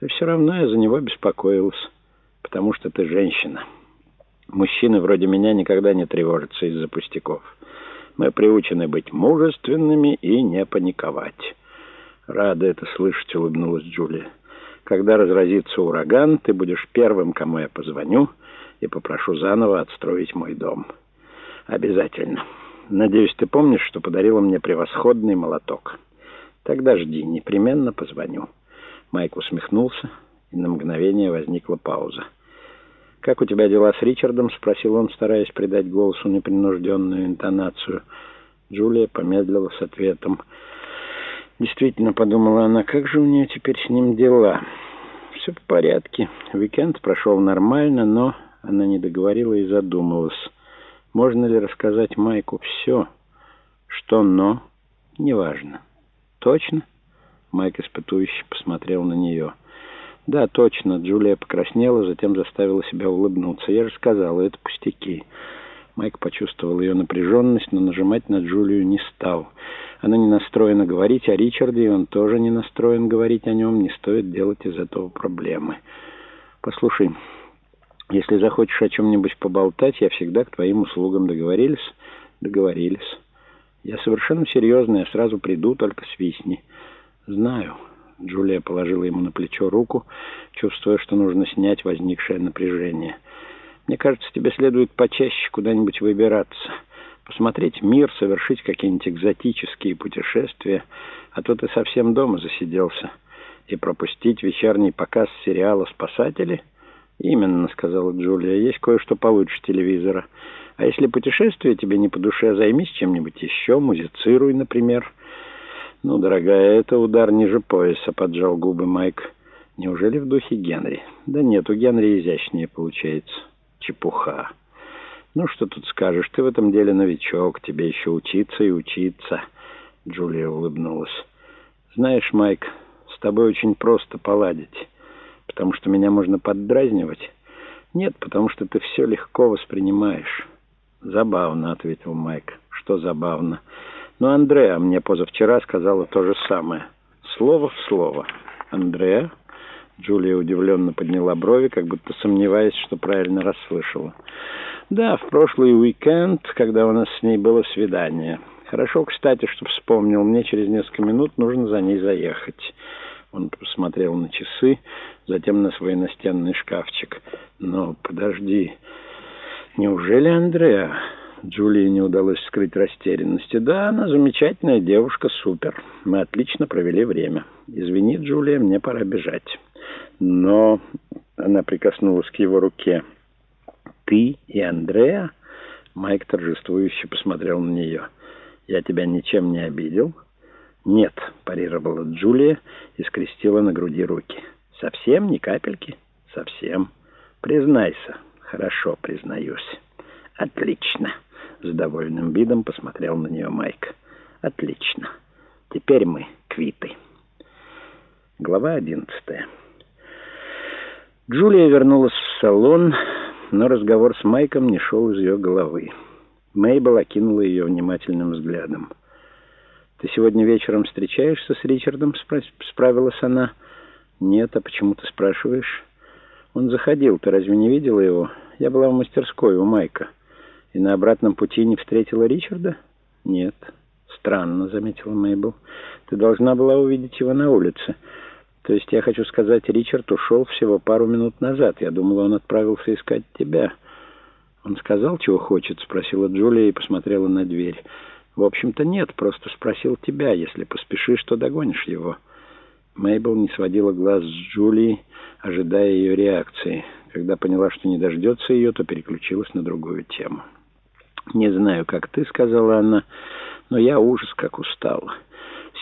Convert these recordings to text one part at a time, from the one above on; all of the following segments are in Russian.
И все равно я за него беспокоилась, потому что ты женщина. Мужчины вроде меня никогда не тревожатся из-за пустяков. Мы приучены быть мужественными и не паниковать. Рада это слышать, улыбнулась Джулия. Когда разразится ураган, ты будешь первым, кому я позвоню, и попрошу заново отстроить мой дом. Обязательно. Надеюсь, ты помнишь, что подарила мне превосходный молоток. Тогда жди, непременно позвоню. Майк усмехнулся, и на мгновение возникла пауза. «Как у тебя дела с Ричардом?» — спросил он, стараясь придать голосу непринужденную интонацию. Джулия помедлила с ответом. Действительно, подумала она, как же у нее теперь с ним дела? Все в порядке. Уикенд прошел нормально, но она не договорила и задумалась. Можно ли рассказать Майку все? Что «но»? Неважно. Точно? Майк испытующе посмотрел на нее. «Да, точно». Джулия покраснела, затем заставила себя улыбнуться. «Я же сказала, это пустяки». Майк почувствовал ее напряженность, но нажимать на Джулию не стал. Она не настроена говорить о Ричарде, и он тоже не настроен говорить о нем. Не стоит делать из этого проблемы. «Послушай, если захочешь о чем-нибудь поболтать, я всегда к твоим услугам. Договорились?» «Договорились. Я совершенно серьезно, я сразу приду, только свистни». «Знаю». Джулия положила ему на плечо руку, чувствуя, что нужно снять возникшее напряжение. «Мне кажется, тебе следует почаще куда-нибудь выбираться, посмотреть мир, совершить какие-нибудь экзотические путешествия, а то ты совсем дома засиделся. И пропустить вечерний показ сериала «Спасатели»?» «Именно», — сказала Джулия, — «есть кое-что получше телевизора. А если путешествие тебе не по душе, займись чем-нибудь еще, музицируй, например». «Ну, дорогая, это удар ниже пояса», — поджал губы Майк. «Неужели в духе Генри?» «Да нет, у Генри изящнее получается. Чепуха». «Ну, что тут скажешь, ты в этом деле новичок, тебе еще учиться и учиться». Джулия улыбнулась. «Знаешь, Майк, с тобой очень просто поладить, потому что меня можно поддразнивать». «Нет, потому что ты все легко воспринимаешь». «Забавно», — ответил Майк. «Что забавно?» Но Андреа мне позавчера сказала то же самое. Слово в слово. Андреа? Джулия удивленно подняла брови, как будто сомневаясь, что правильно расслышала. Да, в прошлый уикенд, когда у нас с ней было свидание. Хорошо, кстати, что вспомнил. Мне через несколько минут нужно за ней заехать. Он посмотрел на часы, затем на свой настенный шкафчик. Но подожди, неужели Андреа... Джулии не удалось скрыть растерянности. «Да, она замечательная девушка, супер. Мы отлично провели время. Извини, Джулия, мне пора бежать». Но она прикоснулась к его руке. «Ты и Андреа?» Майк торжествующе посмотрел на нее. «Я тебя ничем не обидел?» «Нет», — парировала Джулия и скрестила на груди руки. «Совсем? Ни капельки?» «Совсем. Признайся». «Хорошо, признаюсь». «Отлично». С довольным видом посмотрел на нее Майк. «Отлично. Теперь мы квиты». Глава одиннадцатая. Джулия вернулась в салон, но разговор с Майком не шел из ее головы. Мейбл окинула ее внимательным взглядом. «Ты сегодня вечером встречаешься с Ричардом?» — справилась она. «Нет, а почему ты спрашиваешь?» «Он заходил. Ты разве не видела его? Я была в мастерской у Майка». И на обратном пути не встретила Ричарда? Нет. Странно, заметила Мейбл. Ты должна была увидеть его на улице. То есть, я хочу сказать, Ричард ушел всего пару минут назад. Я думала, он отправился искать тебя. Он сказал, чего хочет? Спросила Джулия и посмотрела на дверь. В общем-то, нет, просто спросил тебя. Если поспешишь, то догонишь его. Мейбл не сводила глаз с Джулии, ожидая ее реакции. Когда поняла, что не дождется ее, то переключилась на другую тему. «Не знаю, как ты», — сказала она, — «но я ужас как устала.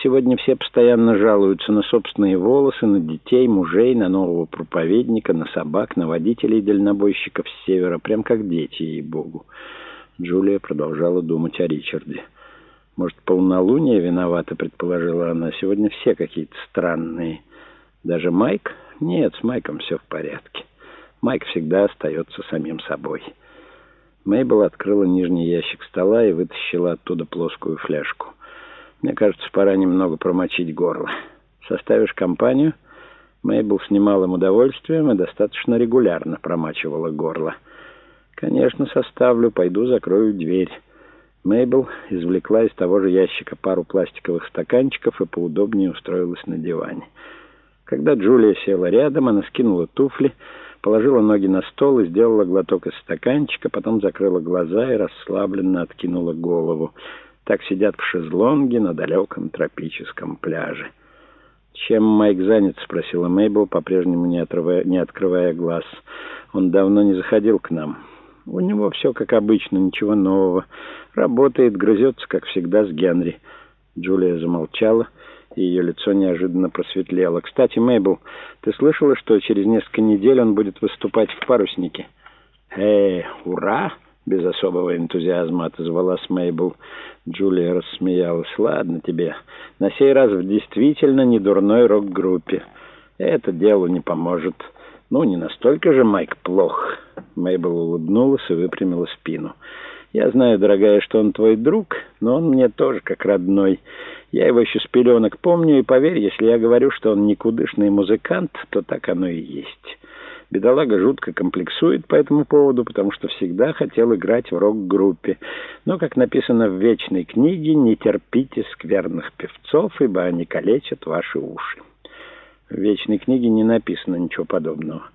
Сегодня все постоянно жалуются на собственные волосы, на детей, мужей, на нового проповедника, на собак, на водителей дальнобойщиков с севера, прям как дети, ей-богу». Джулия продолжала думать о Ричарде. «Может, полнолуние виновата», — предположила она. «Сегодня все какие-то странные. Даже Майк? Нет, с Майком все в порядке. Майк всегда остается самим собой». Мейбл открыла нижний ящик стола и вытащила оттуда плоскую фляжку. «Мне кажется, пора немного промочить горло. Составишь компанию?» Мейбл с немалым удовольствием и достаточно регулярно промачивала горло. «Конечно, составлю. Пойду закрою дверь». Мейбл извлекла из того же ящика пару пластиковых стаканчиков и поудобнее устроилась на диване. Когда Джулия села рядом, она скинула туфли, положила ноги на стол и сделала глоток из стаканчика, потом закрыла глаза и расслабленно откинула голову. Так сидят в шезлонге на далеком тропическом пляже. «Чем Майк занят?» — спросила Мейбл, по-прежнему не, не открывая глаз. «Он давно не заходил к нам. У него все как обычно, ничего нового. Работает, грызется, как всегда, с Генри». Джулия замолчала, ее лицо неожиданно просветлело. «Кстати, Мейбл, ты слышала, что через несколько недель он будет выступать в паруснике?» «Эй, ура!» без особого энтузиазма отозвалась Мейбл. Джулия рассмеялась. «Ладно тебе. На сей раз в действительно недурной рок-группе. Это делу не поможет. Ну, не настолько же Майк плох». Мейбл улыбнулась и выпрямила спину. «Я знаю, дорогая, что он твой друг, но он мне тоже как родной. Я его еще с пеленок помню, и поверь, если я говорю, что он никудышный музыкант, то так оно и есть». Бедолага жутко комплексует по этому поводу, потому что всегда хотел играть в рок-группе. Но, как написано в вечной книге, не терпите скверных певцов, ибо они калечат ваши уши. В вечной книге не написано ничего подобного.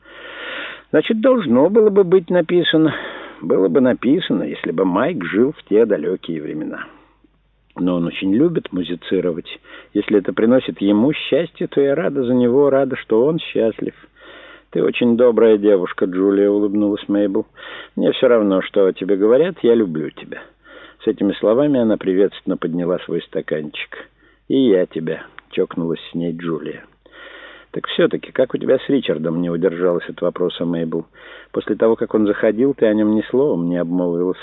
Значит, должно было бы быть написано. Было бы написано, если бы Майк жил в те далекие времена. Но он очень любит музицировать. Если это приносит ему счастье, то я рада за него, рада, что он счастлив. «Ты очень добрая девушка, Джулия», — улыбнулась Мейбл. «Мне все равно, что о тебе говорят, я люблю тебя». С этими словами она приветственно подняла свой стаканчик. «И я тебя», — чокнулась с ней Джулия. «Так все-таки, как у тебя с Ричардом?» — не удержалась от вопроса Мейбл. «После того, как он заходил, ты о нем ни словом не обмолвилась».